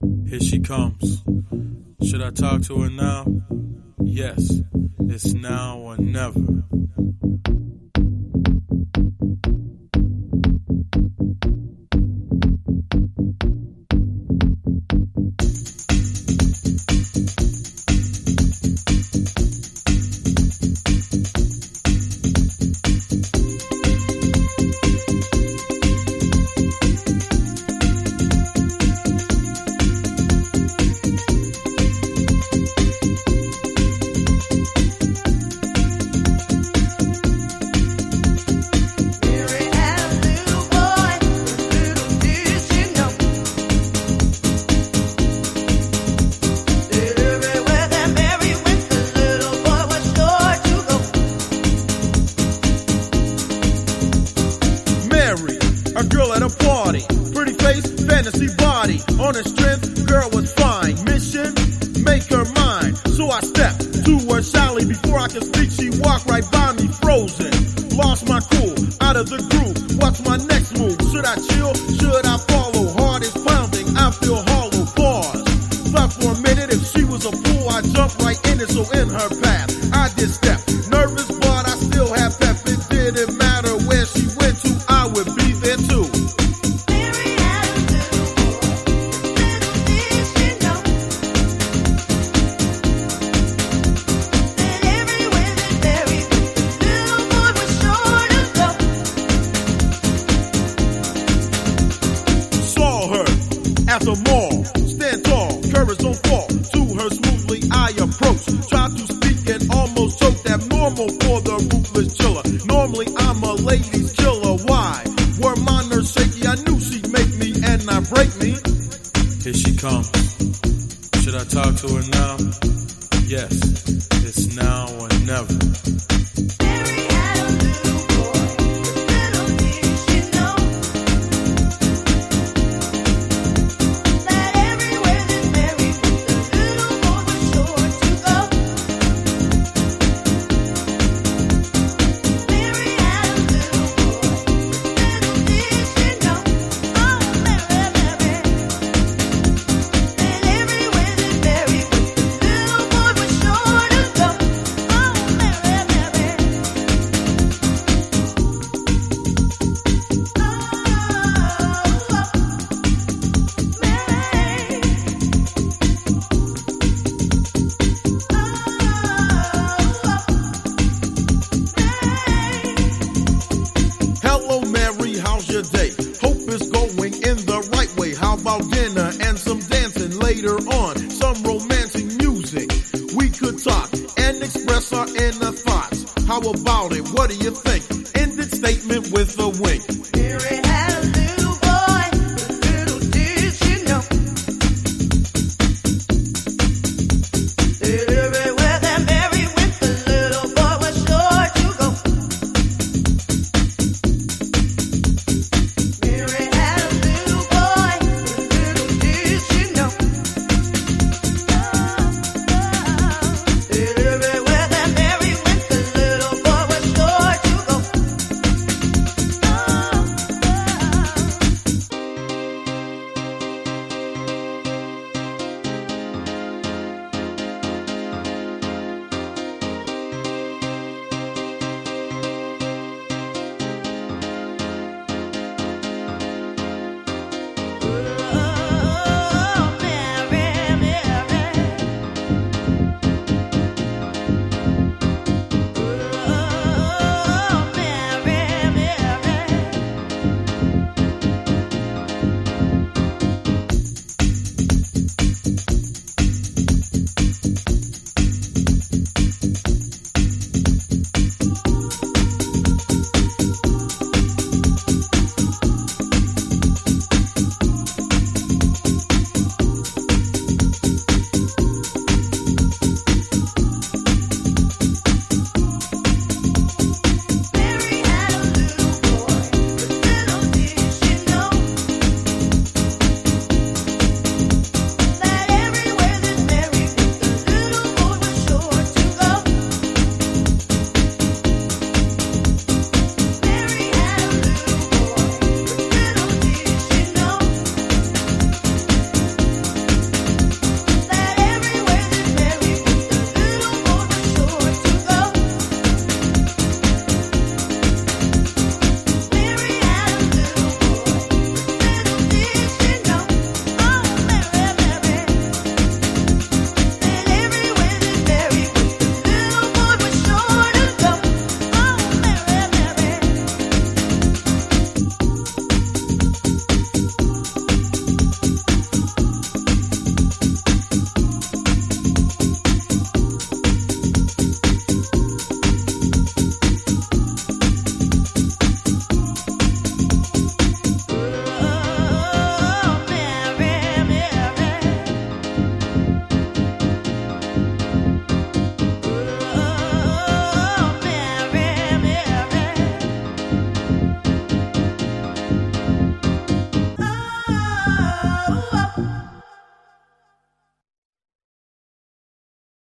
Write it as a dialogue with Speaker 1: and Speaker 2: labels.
Speaker 1: Here she comes. Should I talk to her now? Yes, it's now or never.
Speaker 2: Girl at a party. Pretty face, fantasy body. On her strength, girl was fine. Mission, make her mine. So I stepped to her shyly. Before I could speak, she walked right by me, frozen. Lost my cool, out of the groove. What's my next move? Should I chill? Should I follow? Heart is pounding, I feel hollow. Pause. Thought for a minute, if she was a fool, I jumped right in it. So in her path, I did step.
Speaker 3: The
Speaker 2: mall. Stand tall, courage don't fall. To her smoothly I approach. Try to speak and almost choke. Abnormal for the ruthless chiller. Normally I'm a ladies killer. Why? Were my nerves shaky? I knew she'd make me and not break me.
Speaker 1: Here she comes. Should I talk to her now? Yes, it's now or never.
Speaker 2: Later on? Some romantic music. We could talk and express our inner thoughts. How about it? What do you think?